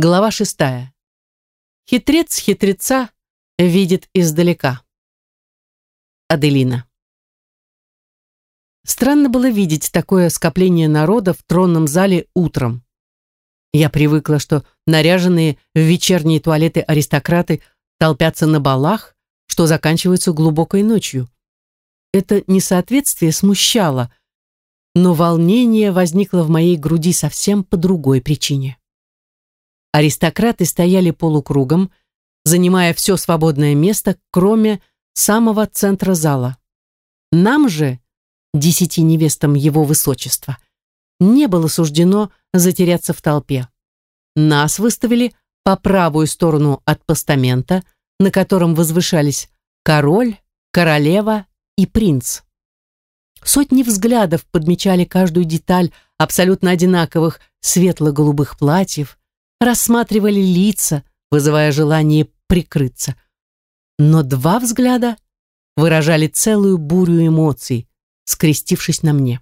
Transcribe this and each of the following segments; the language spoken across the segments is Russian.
Глава шестая. Хитрец хитреца видит издалека. Аделина. Странно было видеть такое скопление народа в тронном зале утром. Я привыкла, что наряженные в вечерние туалеты аристократы толпятся на балах, что заканчивается глубокой ночью. Это несоответствие смущало, но волнение возникло в моей груди совсем по другой причине. Аристократы стояли полукругом, занимая все свободное место, кроме самого центра зала. Нам же, десяти невестам его высочества, не было суждено затеряться в толпе. Нас выставили по правую сторону от постамента, на котором возвышались король, королева и принц. Сотни взглядов подмечали каждую деталь абсолютно одинаковых светло-голубых платьев, рассматривали лица, вызывая желание прикрыться. Но два взгляда выражали целую бурю эмоций, скрестившись на мне.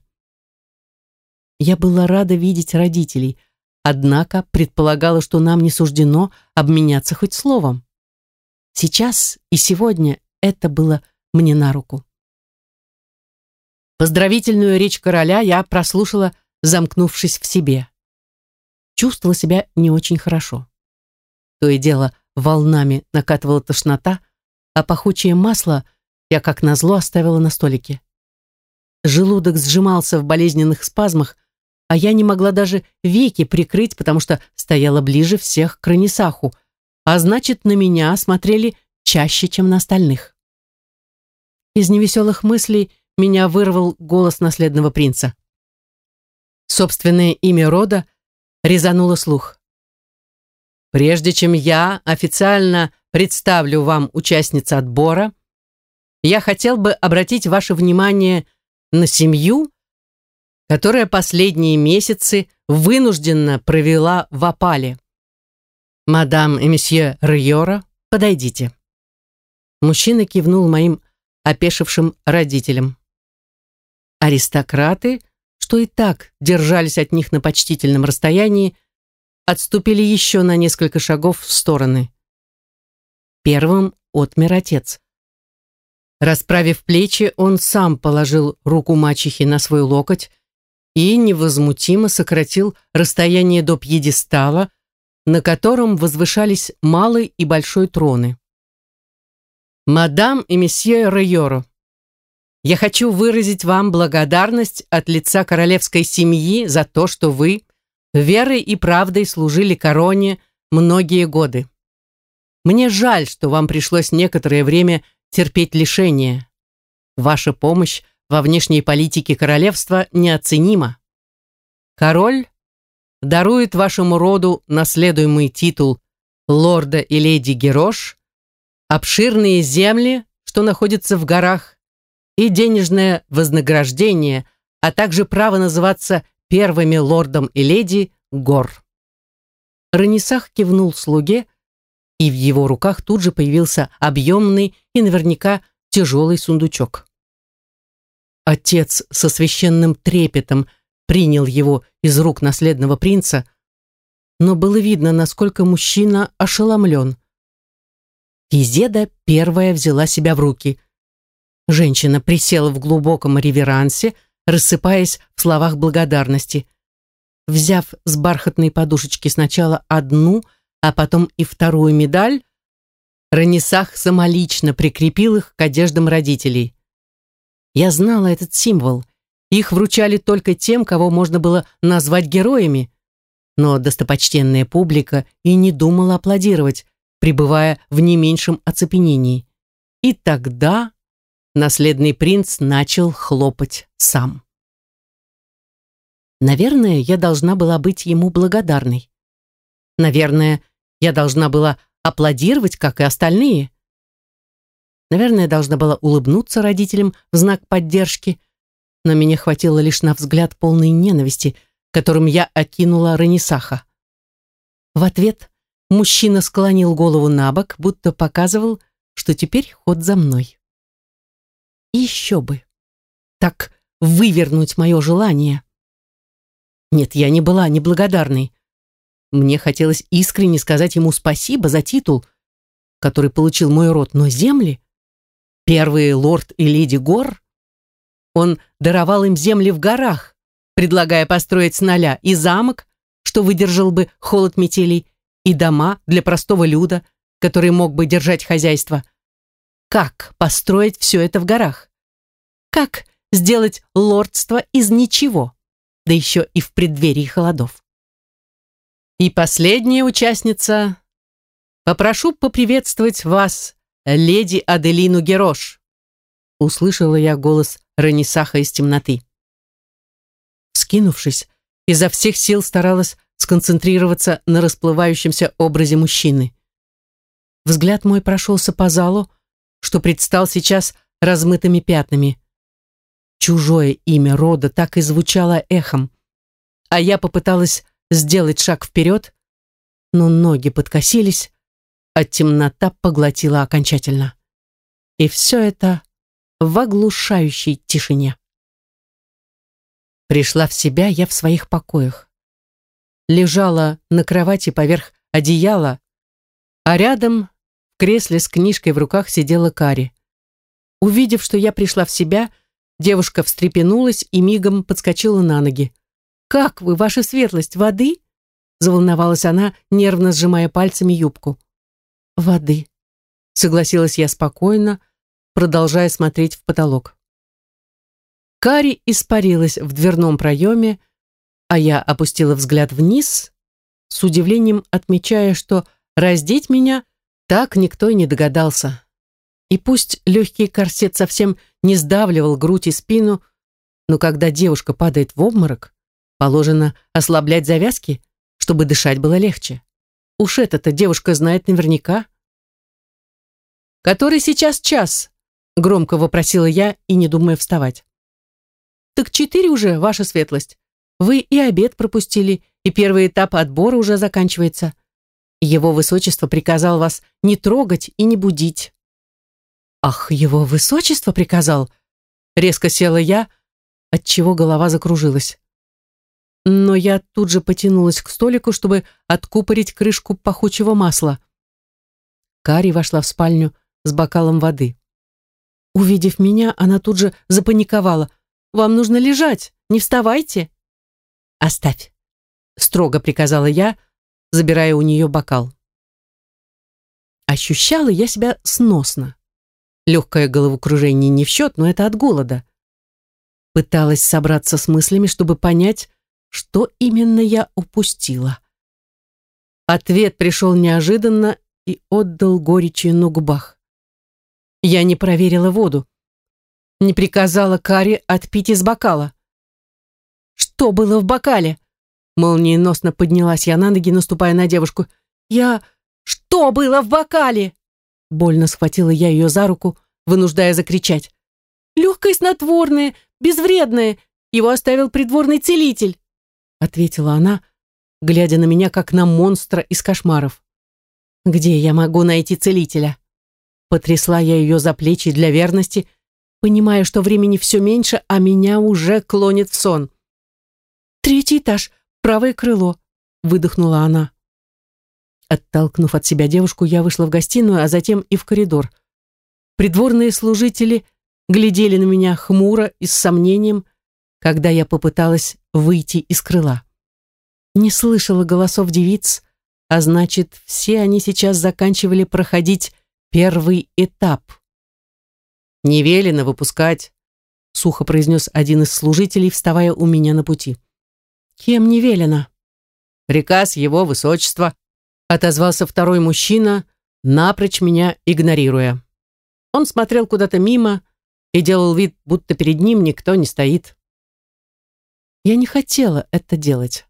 Я была рада видеть родителей, однако предполагала, что нам не суждено обменяться хоть словом. Сейчас и сегодня это было мне на руку. Поздравительную речь короля я прослушала, замкнувшись в себе чувствовала себя не очень хорошо. То и дело волнами накатывала тошнота, а пахучее масло я, как назло, оставила на столике. Желудок сжимался в болезненных спазмах, а я не могла даже веки прикрыть, потому что стояла ближе всех к Ранисаху, а значит, на меня смотрели чаще, чем на остальных. Из невеселых мыслей меня вырвал голос наследного принца. Собственное имя рода резануло слух. Прежде чем я официально представлю вам участниц отбора, я хотел бы обратить ваше внимание на семью, которая последние месяцы вынужденно провела в опале. Мадам и месье Рьора, подойдите. Мужчина кивнул моим опешившим родителям. Аристократы что и так держались от них на почтительном расстоянии, отступили еще на несколько шагов в стороны. Первым отмер отец. Расправив плечи, он сам положил руку мачехи на свой локоть и невозмутимо сократил расстояние до пьедестала, на котором возвышались малый и большой троны. «Мадам и месье Райоро», я хочу выразить вам благодарность от лица королевской семьи за то, что вы верой и правдой служили короне многие годы. Мне жаль, что вам пришлось некоторое время терпеть лишения. Ваша помощь во внешней политике королевства неоценима. Король дарует вашему роду наследуемый титул лорда и леди Герош, обширные земли, что находятся в горах, и денежное вознаграждение, а также право называться первыми лордом и леди гор. Ранисах кивнул слуге, и в его руках тут же появился объемный и наверняка тяжелый сундучок. Отец со священным трепетом принял его из рук наследного принца, но было видно, насколько мужчина ошеломлен. Изеда первая взяла себя в руки. Женщина присела в глубоком реверансе, рассыпаясь в словах благодарности. Взяв с бархатной подушечки сначала одну, а потом и вторую медаль, Ранисах самолично прикрепил их к одеждам родителей. Я знала этот символ. Их вручали только тем, кого можно было назвать героями. Но достопочтенная публика и не думала аплодировать, пребывая в не меньшем оцепенении. И тогда наследный принц начал хлопать сам. Наверное, я должна была быть ему благодарной. Наверное, я должна была аплодировать, как и остальные. Наверное, должна была улыбнуться родителям в знак поддержки, но меня хватило лишь на взгляд полной ненависти, которым я окинула Ранисаха. В ответ мужчина склонил голову на бок, будто показывал, что теперь ход за мной. Еще бы. Так вывернуть мое желание. Нет, я не была неблагодарной. Мне хотелось искренне сказать ему спасибо за титул, который получил мой род, но земли, первый лорд и леди гор, он даровал им земли в горах, предлагая построить с нуля и замок, что выдержал бы холод метелей, и дома для простого люда, который мог бы держать хозяйство. Как построить все это в горах? Как сделать лордство из ничего, да еще и в преддверии холодов? И последняя участница. Попрошу поприветствовать вас, леди Аделину Герош. Услышала я голос Ранисаха из темноты. Скинувшись, изо всех сил старалась сконцентрироваться на расплывающемся образе мужчины. Взгляд мой прошелся по залу, что предстал сейчас размытыми пятнами. Чужое имя рода так и звучало эхом, а я попыталась сделать шаг вперед, но ноги подкосились, а темнота поглотила окончательно. И все это в оглушающей тишине. Пришла в себя я в своих покоях. Лежала на кровати поверх одеяла, а рядом кресле с книжкой в руках сидела Кари. Увидев, что я пришла в себя, девушка встрепенулась и мигом подскочила на ноги. «Как вы, ваша светлость, воды?» Заволновалась она, нервно сжимая пальцами юбку. «Воды», — согласилась я спокойно, продолжая смотреть в потолок. Кари испарилась в дверном проеме, а я опустила взгляд вниз, с удивлением отмечая, что раздеть меня так никто и не догадался. И пусть легкий корсет совсем не сдавливал грудь и спину, но когда девушка падает в обморок, Положено ослаблять завязки, чтобы дышать было легче. Уж это-то девушка знает наверняка. «Который сейчас час?» — громко вопросила я и не думая вставать. «Так четыре уже, ваша светлость. Вы и обед пропустили, и первый этап отбора уже заканчивается. Его высочество приказал вас не трогать и не будить». «Ах, его высочество приказал?» Резко села я, отчего голова закружилась но я тут же потянулась к столику, чтобы откупорить крышку пахучего масла. Кари вошла в спальню с бокалом воды. Увидев меня, она тут же запаниковала. «Вам нужно лежать, не вставайте!» «Оставь!» — строго приказала я, забирая у нее бокал. Ощущала я себя сносно. Легкое головокружение не в счет, но это от голода. Пыталась собраться с мыслями, чтобы понять, что именно я упустила. Ответ пришел неожиданно и отдал горечи на губах. Я не проверила воду, не приказала Каре отпить из бокала. «Что было в бокале?» Молниеносно поднялась я на ноги, наступая на девушку. «Я... Что было в бокале?» Больно схватила я ее за руку, вынуждая закричать. «Легкое снотворное, безвредное. Его оставил придворный целитель» ответила она, глядя на меня, как на монстра из кошмаров. «Где я могу найти целителя?» Потрясла я ее за плечи для верности, понимая, что времени все меньше, а меня уже клонит в сон. «Третий этаж, правое крыло», — выдохнула она. Оттолкнув от себя девушку, я вышла в гостиную, а затем и в коридор. Придворные служители глядели на меня хмуро и с сомнением, когда я попыталась выйти из крыла. Не слышала голосов девиц, а значит, все они сейчас заканчивали проходить первый этап. «Не велено выпускать», — сухо произнес один из служителей, вставая у меня на пути. «Кем не велено?» «Приказ его высочества», — отозвался второй мужчина, напрочь меня игнорируя. Он смотрел куда-то мимо и делал вид, будто перед ним никто не стоит. Я не хотела это делать.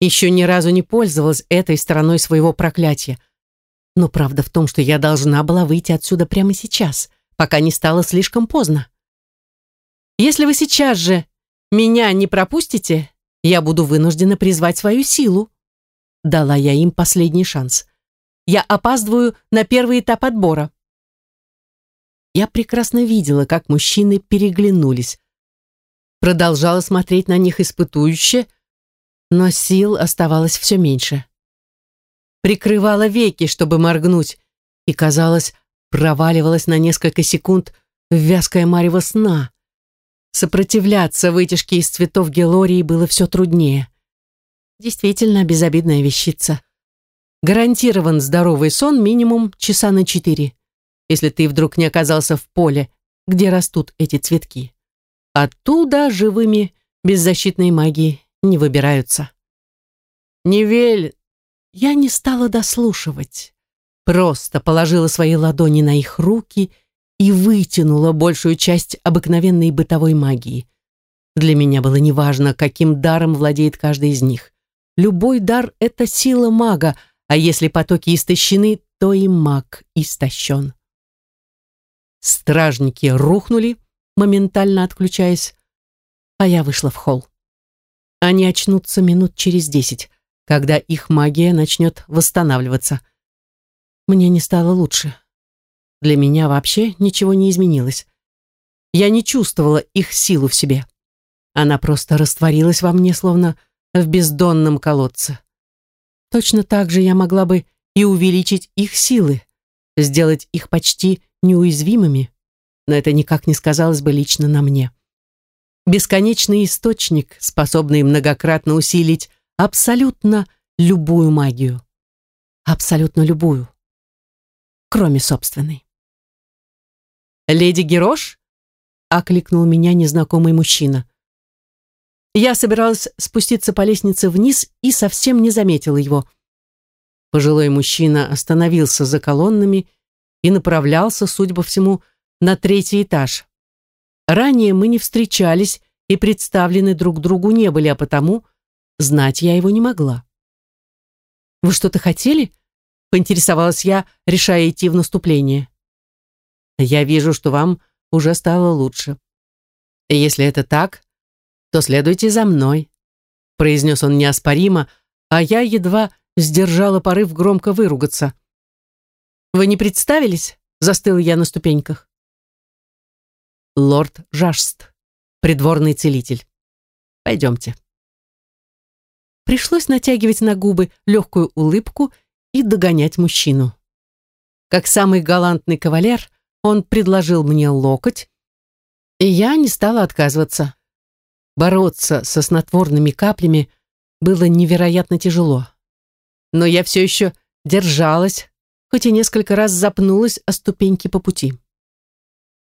Еще ни разу не пользовалась этой стороной своего проклятия. Но правда в том, что я должна была выйти отсюда прямо сейчас, пока не стало слишком поздно. Если вы сейчас же меня не пропустите, я буду вынуждена призвать свою силу. Дала я им последний шанс. Я опаздываю на первый этап отбора. Я прекрасно видела, как мужчины переглянулись, продолжала смотреть на них испытующе, но сил оставалось все меньше. прикрывала веки, чтобы моргнуть, и, казалось, проваливалась на несколько секунд в вязкое марево сна. Сопротивляться вытяжке из цветов Гелории было все труднее. Действительно безобидная вещица. Гарантирован здоровый сон минимум часа на четыре, если ты вдруг не оказался в поле, где растут эти цветки. Оттуда живыми, без защитной магии, не выбираются. Невель, я не стала дослушивать. Просто положила свои ладони на их руки и вытянула большую часть обыкновенной бытовой магии. Для меня было неважно, каким даром владеет каждый из них. Любой дар — это сила мага, а если потоки истощены, то и маг истощен. Стражники рухнули, моментально отключаясь, а я вышла в холл. Они очнутся минут через десять, когда их магия начнет восстанавливаться. Мне не стало лучше. Для меня вообще ничего не изменилось. Я не чувствовала их силу в себе. Она просто растворилась во мне, словно в бездонном колодце. Точно так же я могла бы и увеличить их силы, сделать их почти неуязвимыми, но это никак не сказалось бы лично на мне. Бесконечный источник, способный многократно усилить абсолютно любую магию. Абсолютно любую. Кроме собственной. «Леди Герош?» — окликнул меня незнакомый мужчина. Я собиралась спуститься по лестнице вниз и совсем не заметила его. Пожилой мужчина остановился за колоннами и направлялся, судя по всему, на третий этаж. Ранее мы не встречались и представлены друг другу не были, а потому знать я его не могла. «Вы что-то хотели?» — поинтересовалась я, решая идти в наступление. «Я вижу, что вам уже стало лучше. Если это так, то следуйте за мной», — произнес он неоспоримо, а я едва сдержала порыв громко выругаться. «Вы не представились?» — застыл я на ступеньках. «Лорд Жашст, придворный целитель. Пойдемте». Пришлось натягивать на губы легкую улыбку и догонять мужчину. Как самый галантный кавалер, он предложил мне локоть, и я не стала отказываться. Бороться со снотворными каплями было невероятно тяжело. Но я все еще держалась, хоть и несколько раз запнулась о ступеньки по пути.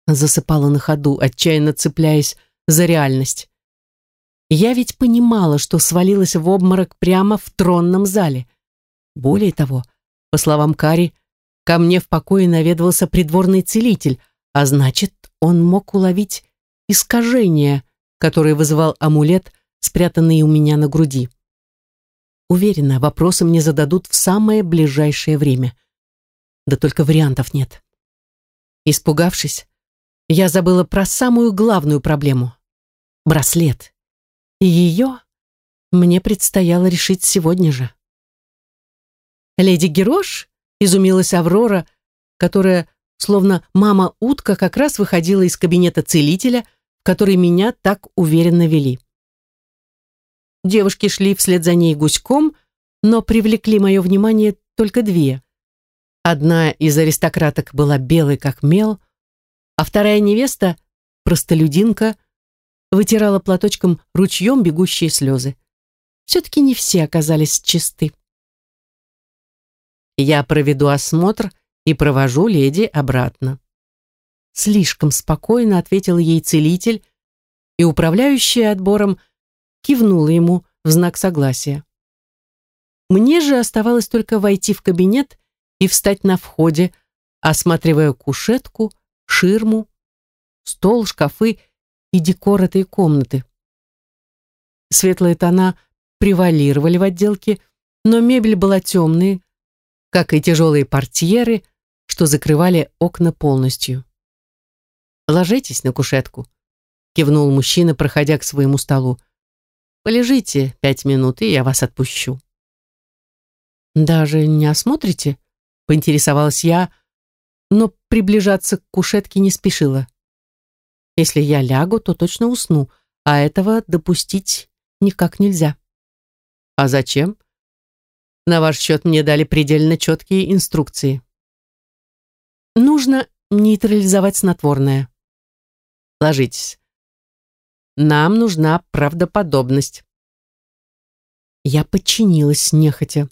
Засыпала на ходу, отчаянно цепляясь за реальность. Я ведь понимала, что свалилась в обморок прямо в тронном зале. Более того, по словам Кари, ко мне в покое наведывался придворный целитель, а значит, он мог уловить искажение, которое вызывал амулет, спрятанный у меня на груди. Уверена, вопросы мне зададут в самое ближайшее время. Да только вариантов нет. Испугавшись, я забыла про самую главную проблему — браслет. И ее мне предстояло решить сегодня же. «Леди Герош?» — изумилась Аврора, которая, словно мама-утка, как раз выходила из кабинета целителя, в который меня так уверенно вели. Девушки шли вслед за ней гуськом, но привлекли мое внимание только две. Одна из аристократок была белой, как мел, а вторая невеста, простолюдинка, вытирала платочком ручьем бегущие слезы. Все-таки не все оказались чисты. Я проведу осмотр и провожу леди обратно. Слишком спокойно ответил ей целитель, и управляющая отбором кивнула ему в знак согласия. Мне же оставалось только войти в кабинет и встать на входе, осматривая кушетку, ширму, стол, шкафы и декор этой комнаты. Светлые тона превалировали в отделке, но мебель была темной, как и тяжелые портьеры, что закрывали окна полностью. «Ложитесь на кушетку», — кивнул мужчина, проходя к своему столу. «Полежите пять минут, и я вас отпущу». «Даже не осмотрите?» поинтересовалась я, но приближаться к кушетке не спешила. Если я лягу, то точно усну, а этого допустить никак нельзя. А зачем? На ваш счет мне дали предельно четкие инструкции. Нужно нейтрализовать снотворное. Ложитесь. Нам нужна правдоподобность. Я подчинилась нехотя.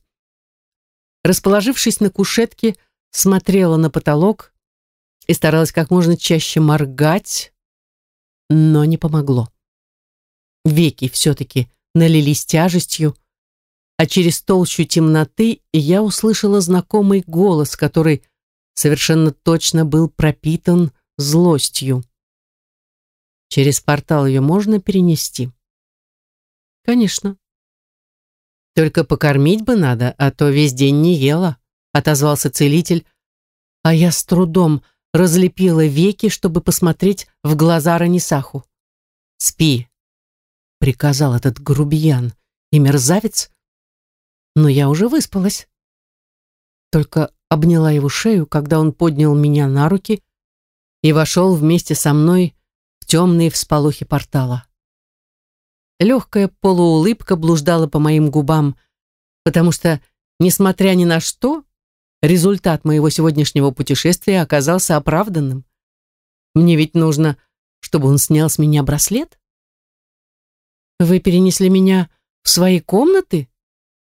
Расположившись на кушетке, смотрела на потолок и старалась как можно чаще моргать, но не помогло. Веки все-таки налились тяжестью, а через толщу темноты я услышала знакомый голос, который совершенно точно был пропитан злостью. Через портал ее можно перенести? Конечно. Только покормить бы надо, а то весь день не ела, отозвался целитель, а я с трудом разлепила веки, чтобы посмотреть в глаза Ранисаху. «Спи», — приказал этот грубиян и мерзавец, но я уже выспалась. Только обняла его шею, когда он поднял меня на руки и вошел вместе со мной в темные всполохи портала. Легкая полуулыбка блуждала по моим губам, потому что, несмотря ни на что, результат моего сегодняшнего путешествия оказался оправданным. Мне ведь нужно, чтобы он снял с меня браслет. «Вы перенесли меня в свои комнаты?»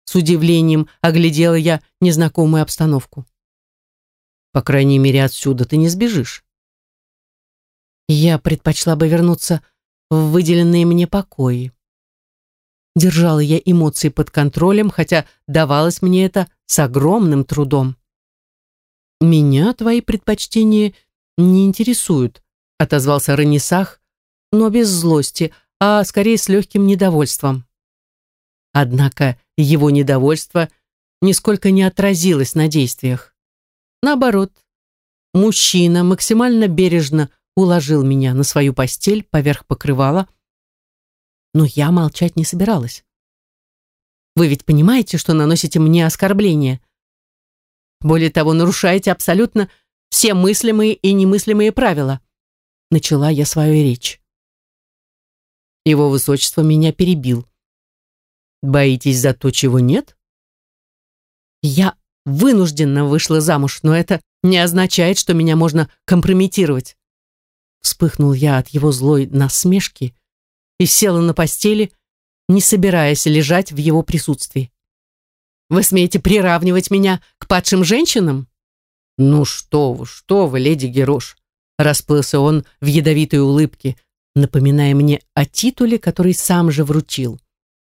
С удивлением оглядела я незнакомую обстановку. «По крайней мере, отсюда ты не сбежишь». Я предпочла бы вернуться в выделенные мне покои. Держала я эмоции под контролем, хотя давалось мне это с огромным трудом. «Меня твои предпочтения не интересуют», — отозвался Ранисах, но без злости, а скорее с легким недовольством. Однако его недовольство нисколько не отразилось на действиях. Наоборот, мужчина максимально бережно уложил меня на свою постель поверх покрывала, но я молчать не собиралась. Вы ведь понимаете, что наносите мне оскорбление? Более того, нарушаете абсолютно все мыслимые и немыслимые правила. Начала я свою речь. Его высочество меня перебил. Боитесь за то, чего нет? Я вынужденно вышла замуж, но это не означает, что меня можно компрометировать. Вспыхнул я от его злой насмешки и села на постели, не собираясь лежать в его присутствии. «Вы смеете приравнивать меня к падшим женщинам?» «Ну что вы, что вы, леди Герош!» Расплылся он в ядовитой улыбке, напоминая мне о титуле, который сам же вручил.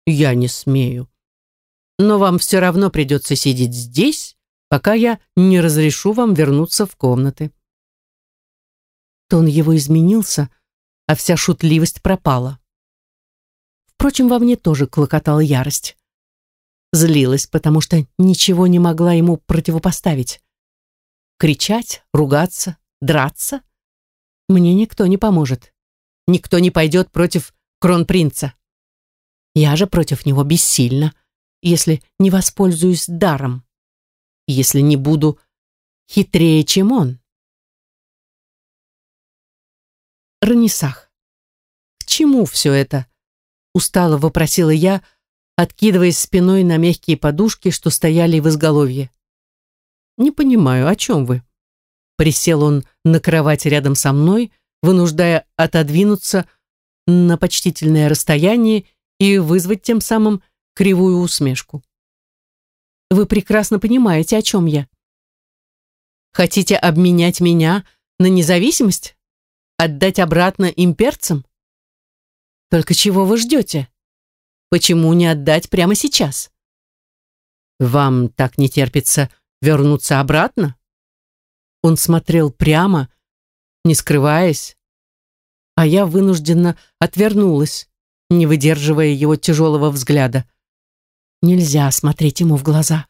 «Я не смею. Но вам все равно придется сидеть здесь, пока я не разрешу вам вернуться в комнаты». Тон его изменился, а вся шутливость пропала. Впрочем, во мне тоже клокотала ярость. Злилась, потому что ничего не могла ему противопоставить. Кричать, ругаться, драться? Мне никто не поможет. Никто не пойдет против кронпринца. Я же против него бессильна, если не воспользуюсь даром, если не буду хитрее, чем он. Ранисах. К чему все это? Устало вопросила я, откидываясь спиной на мягкие подушки, что стояли в изголовье. «Не понимаю, о чем вы?» Присел он на кровать рядом со мной, вынуждая отодвинуться на почтительное расстояние и вызвать тем самым кривую усмешку. «Вы прекрасно понимаете, о чем я. Хотите обменять меня на независимость? Отдать обратно имперцам?» Только чего вы ждете? Почему не отдать прямо сейчас? Вам так не терпится вернуться обратно? Он смотрел прямо, не скрываясь, а я вынужденно отвернулась, не выдерживая его тяжелого взгляда. Нельзя смотреть ему в глаза.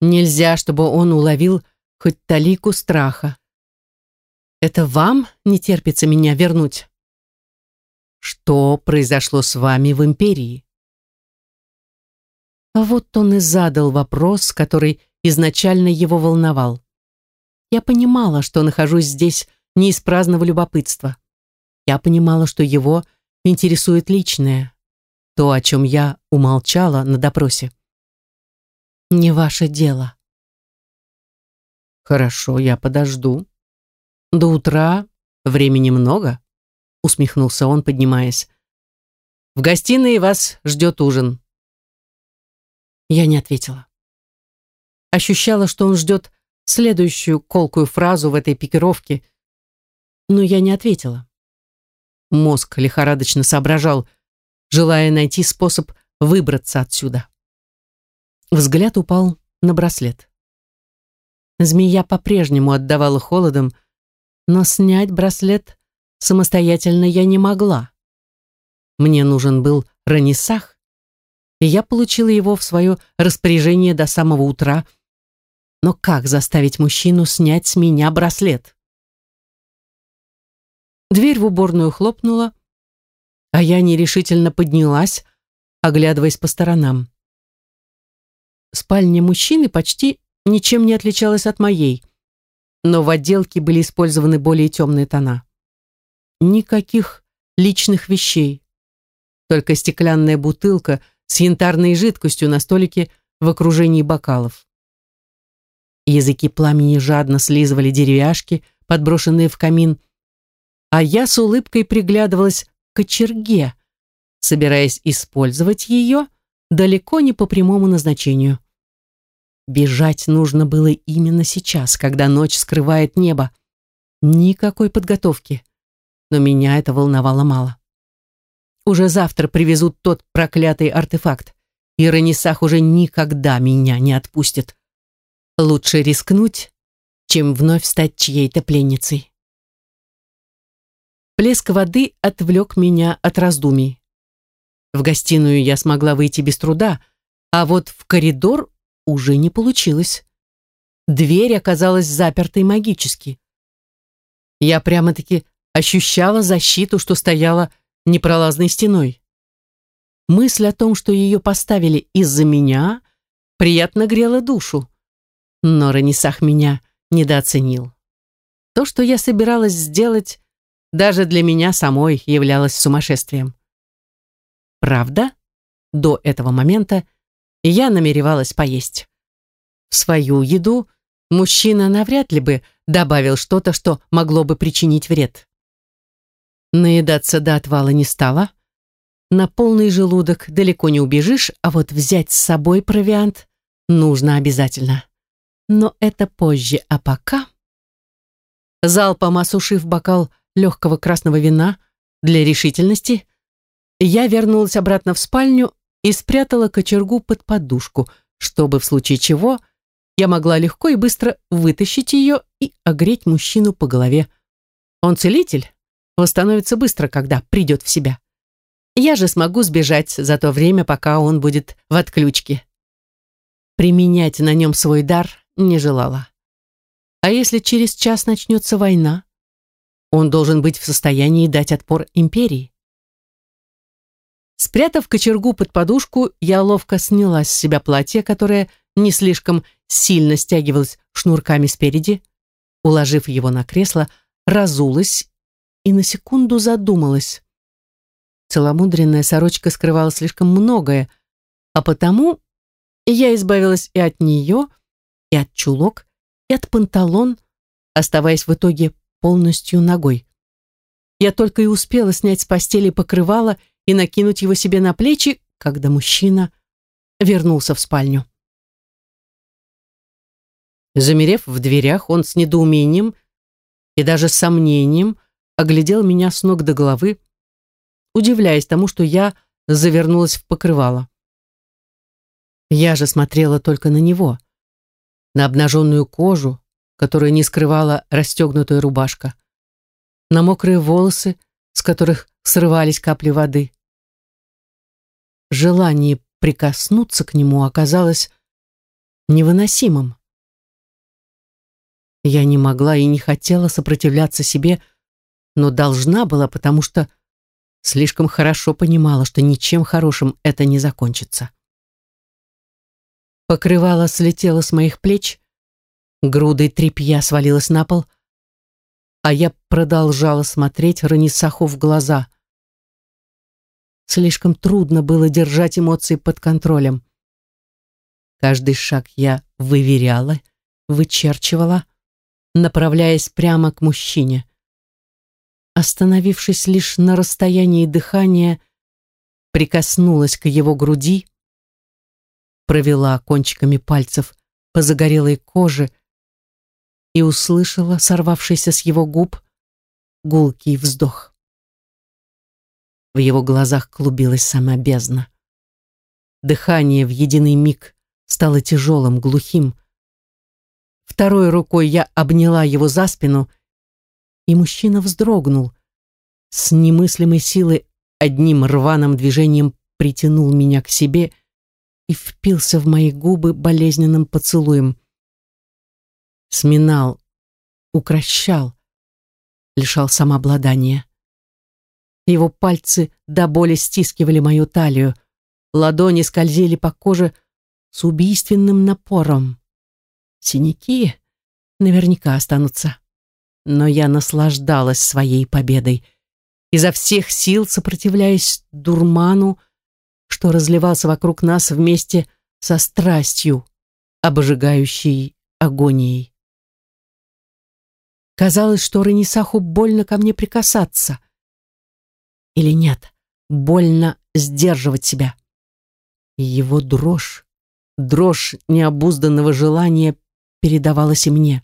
Нельзя, чтобы он уловил хоть талику страха. Это вам не терпится меня вернуть? Что произошло с вами в империи? А вот он и задал вопрос, который изначально его волновал. Я понимала, что нахожусь здесь не из праздного любопытства. Я понимала, что его интересует личное, то, о чем я умолчала на допросе. Не ваше дело. Хорошо, я подожду. До утра времени много, усмехнулся он, поднимаясь. В гостиной вас ждет ужин. Я не ответила. Ощущала, что он ждет следующую колкую фразу в этой пикировке, но я не ответила. Мозг лихорадочно соображал, желая найти способ выбраться отсюда. Взгляд упал на браслет. Змея по-прежнему отдавала холодом, но снять браслет самостоятельно я не могла. Мне нужен был ранисах, и я получила его в свое распоряжение до самого утра. Но как заставить мужчину снять с меня браслет? Дверь в уборную хлопнула, а я нерешительно поднялась, оглядываясь по сторонам. Спальня мужчины почти ничем не отличалась от моей, но в отделке были использованы более темные тона. Никаких личных вещей, только стеклянная бутылка с янтарной жидкостью на столике в окружении бокалов. Языки пламени жадно слизывали деревяшки, подброшенные в камин, а я с улыбкой приглядывалась к кочерге, собираясь использовать ее далеко не по прямому назначению. Бежать нужно было именно сейчас, когда ночь скрывает небо. Никакой подготовки. Но меня это волновало мало. Уже завтра привезут тот проклятый артефакт, и Ранисах уже никогда меня не отпустит. Лучше рискнуть, чем вновь стать чьей-то пленницей. Плеск воды отвлек меня от раздумий. В гостиную я смогла выйти без труда, а вот в коридор уже не получилось. Дверь оказалась запертой магически. Я прямо-таки ощущала защиту, что стояла непролазной стеной. Мысль о том, что ее поставили из-за меня, приятно грела душу. Но Ранисах меня недооценил. То, что я собиралась сделать, даже для меня самой являлось сумасшествием. Правда, до этого момента я намеревалась поесть. В свою еду мужчина навряд ли бы добавил что-то, что могло бы причинить вред. Наедаться до отвала не стало. На полный желудок далеко не убежишь, а вот взять с собой провиант нужно обязательно. Но это позже, а пока... Залпом осушив бокал легкого красного вина для решительности, я вернулась обратно в спальню и спрятала кочергу под подушку, чтобы в случае чего я могла легко и быстро вытащить ее и огреть мужчину по голове. Он целитель, восстановится быстро, когда придет в себя. Я же смогу сбежать за то время, пока он будет в отключке. Применять на нем свой дар не желала. А если через час начнется война? Он должен быть в состоянии дать отпор империи. Спрятав кочергу под подушку, я ловко сняла с себя платье, которое не слишком сильно стягивалось шнурками спереди, уложив его на кресло, разулась и на секунду задумалась. Целомудренная сорочка скрывала слишком многое, а потому я избавилась и от нее, и от чулок, и от панталон, оставаясь в итоге полностью ногой. Я только и успела снять с постели покрывало и накинуть его себе на плечи, когда мужчина вернулся в спальню. Замерев в дверях, он с недоумением и даже сомнением оглядел меня с ног до головы, удивляясь тому, что я завернулась в покрывало. Я же смотрела только на него, на обнаженную кожу, которую не скрывала расстегнутая рубашка, на мокрые волосы, с которых срывались капли воды. Желание прикоснуться к нему оказалось невыносимым. Я не могла и не хотела сопротивляться себе, но должна была, потому что слишком хорошо понимала, что ничем хорошим это не закончится. Покрывало слетело с моих плеч, грудой тряпья свалилась на пол, а я продолжала смотреть Ранисаху в глаза. Слишком трудно было держать эмоции под контролем. Каждый шаг я выверяла, вычерчивала, направляясь прямо к мужчине. Остановившись лишь на расстоянии дыхания, прикоснулась к его груди, провела кончиками пальцев по загорелой коже и услышала сорвавшийся с его губ гулкий вздох. В его глазах клубилась сама бездна. Дыхание в единый миг стало тяжелым, глухим. Второй рукой я обняла его за спину, и мужчина вздрогнул. С немыслимой силой одним рваным движением притянул меня к себе и впился в мои губы болезненным поцелуем. Сминал, укращал, лишал самообладания. Его пальцы до боли стискивали мою талию. Ладони скользили по коже с убийственным напором. Синяки наверняка останутся. Но я наслаждалась своей победой, изо всех сил сопротивляясь дурману, что разливался вокруг нас вместе со страстью, обжигающей агонией. Казалось, что Ренесаху больно ко мне прикасаться или нет. Больно сдерживать себя. И его дрожь, дрожь необузданного желания передавалась и мне.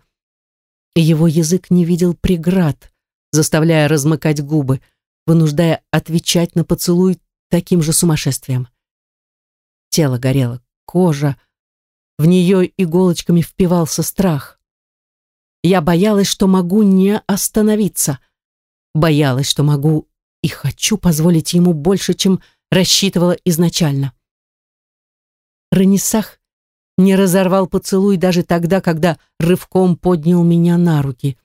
И его язык не видел преград, заставляя размыкать губы, вынуждая отвечать на поцелуй таким же сумасшествием. Тело горело, кожа, в нее иголочками впивался страх. Я боялась, что могу не остановиться, боялась, что могу и хочу позволить ему больше, чем рассчитывала изначально. Ранисах не разорвал поцелуй даже тогда, когда рывком поднял меня на руки.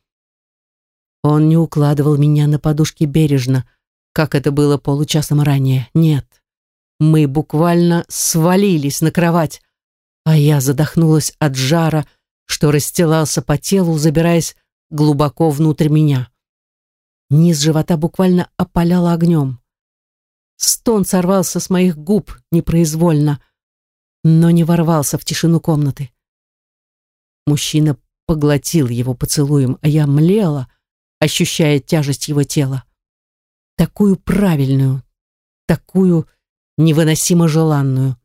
Он не укладывал меня на подушки бережно, как это было получасом ранее. Нет, мы буквально свалились на кровать, а я задохнулась от жара, что расстилался по телу, забираясь глубоко внутрь меня. Низ живота буквально опаляло огнем. Стон сорвался с моих губ непроизвольно, но не ворвался в тишину комнаты. Мужчина поглотил его поцелуем, а я млела, ощущая тяжесть его тела. Такую правильную, такую невыносимо желанную.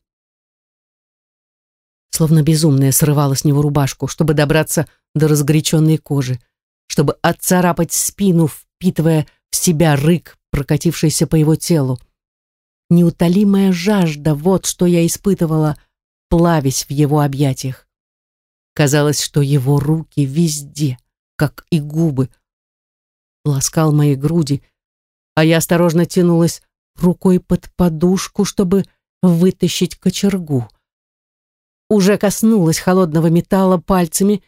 Словно безумная срывала с него рубашку, чтобы добраться до разгоряченной кожи, чтобы отцарапать спину впитывая в себя рык, прокатившийся по его телу. Неутолимая жажда, вот что я испытывала, плавясь в его объятиях. Казалось, что его руки везде, как и губы. Ласкал мои груди, а я осторожно тянулась рукой под подушку, чтобы вытащить кочергу. Уже коснулась холодного металла пальцами,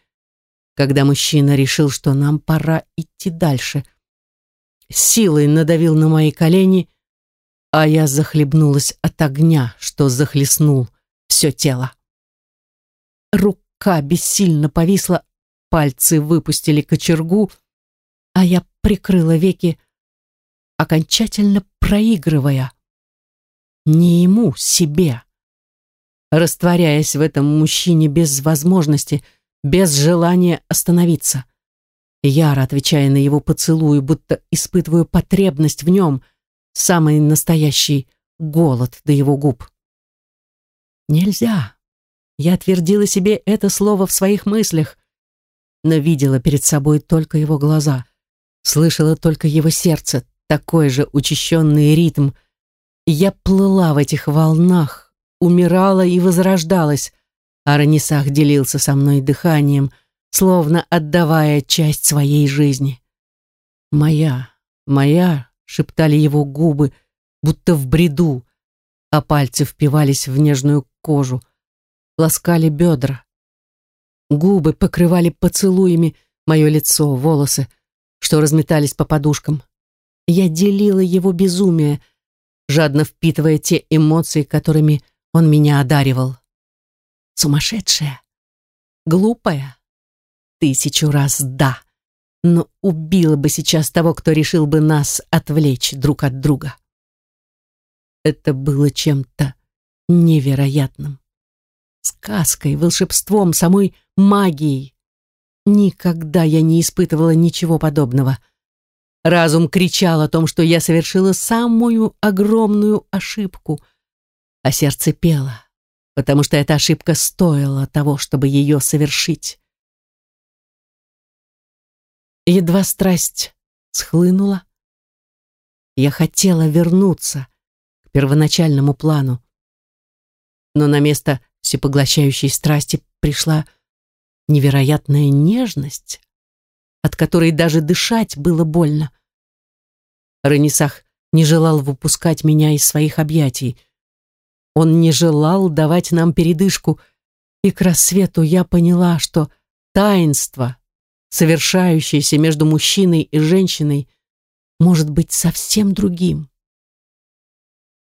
когда мужчина решил, что нам пора идти дальше силой надавил на мои колени, а я захлебнулась от огня, что захлестнул все тело. Рука бессильно повисла, пальцы выпустили кочергу, а я прикрыла веки, окончательно проигрывая. Не ему, себе. Растворяясь в этом мужчине без возможности, без желания остановиться яро отвечая на его поцелуй, будто испытываю потребность в нем, самый настоящий голод до его губ. Нельзя. Я твердила себе это слово в своих мыслях, но видела перед собой только его глаза, слышала только его сердце, такой же учащенный ритм. я плыла в этих волнах, умирала и возрождалась, а Ранисах делился со мной дыханием — словно отдавая часть своей жизни. «Моя, моя», — шептали его губы, будто в бреду, а пальцы впивались в нежную кожу, ласкали бедра. Губы покрывали поцелуями мое лицо, волосы, что разметались по подушкам. Я делила его безумие, жадно впитывая те эмоции, которыми он меня одаривал. Сумасшедшая, глупая, тысячу раз «да», но убила бы сейчас того, кто решил бы нас отвлечь друг от друга. Это было чем-то невероятным, сказкой, волшебством, самой магией. Никогда я не испытывала ничего подобного. Разум кричал о том, что я совершила самую огромную ошибку, а сердце пело, потому что эта ошибка стоила того, чтобы ее совершить. Едва страсть схлынула, я хотела вернуться к первоначальному плану, но на место всепоглощающей страсти пришла невероятная нежность, от которой даже дышать было больно. Ранисах не желал выпускать меня из своих объятий. Он не желал давать нам передышку, и к рассвету я поняла, что таинство, совершающееся между мужчиной и женщиной, может быть совсем другим.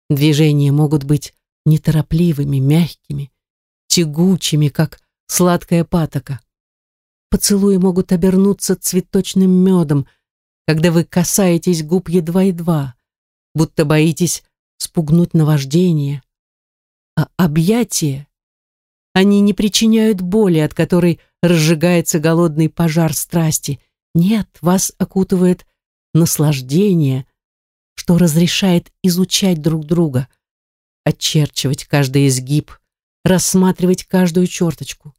Движения могут быть неторопливыми, мягкими, тягучими, как сладкая патока. Поцелуи могут обернуться цветочным медом, когда вы касаетесь губ едва-едва, будто боитесь спугнуть наваждение. А объятия, они не причиняют боли, от которой разжигается голодный пожар страсти. Нет, вас окутывает наслаждение, что разрешает изучать друг друга, очерчивать каждый изгиб, рассматривать каждую черточку.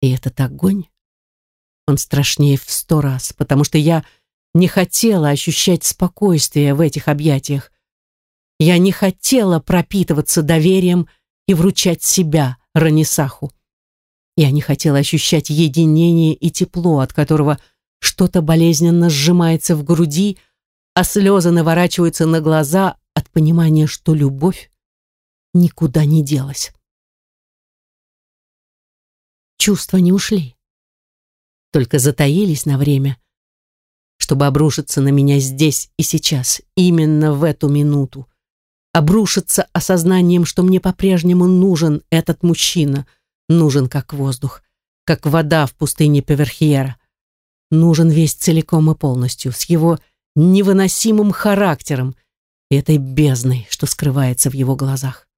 И этот огонь, он страшнее в сто раз, потому что я не хотела ощущать спокойствие в этих объятиях. Я не хотела пропитываться доверием и вручать себя Ранисаху. Я не хотела ощущать единение и тепло, от которого что-то болезненно сжимается в груди, а слезы наворачиваются на глаза от понимания, что любовь никуда не делась. Чувства не ушли, только затаились на время, чтобы обрушиться на меня здесь и сейчас, именно в эту минуту, обрушиться осознанием, что мне по-прежнему нужен этот мужчина, нужен как воздух, как вода в пустыне Певерхьера, нужен весь целиком и полностью, с его невыносимым характером и этой бездной, что скрывается в его глазах.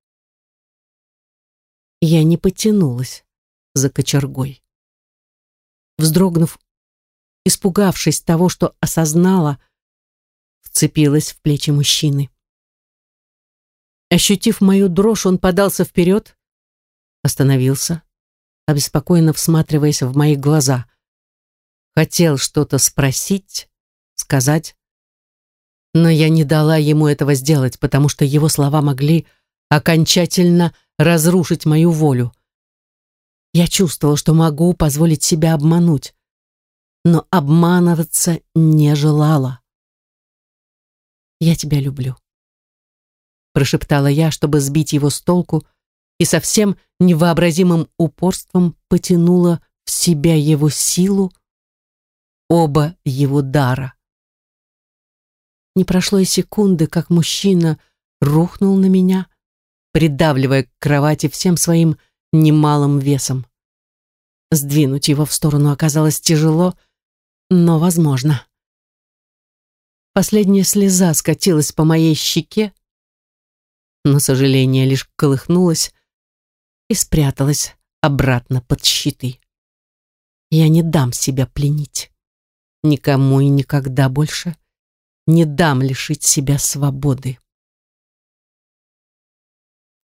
Я не потянулась за кочергой. Вздрогнув, испугавшись того, что осознала, вцепилась в плечи мужчины. Ощутив мою дрожь, он подался вперед, остановился, обеспокоенно всматриваясь в мои глаза — хотел что-то спросить, сказать, но я не дала ему этого сделать, потому что его слова могли окончательно разрушить мою волю. Я чувствовала, что могу позволить себя обмануть, но обманываться не желала. «Я тебя люблю», — прошептала я, чтобы сбить его с толку, и совсем невообразимым упорством потянула в себя его силу, оба его дара. Не прошло и секунды, как мужчина рухнул на меня, придавливая к кровати всем своим немалым весом. Сдвинуть его в сторону оказалось тяжело, но возможно. Последняя слеза скатилась по моей щеке, но сожаление лишь колыхнулось и спряталось обратно под щиты. Я не дам себя пленить. Никому и никогда больше не дам лишить себя свободы.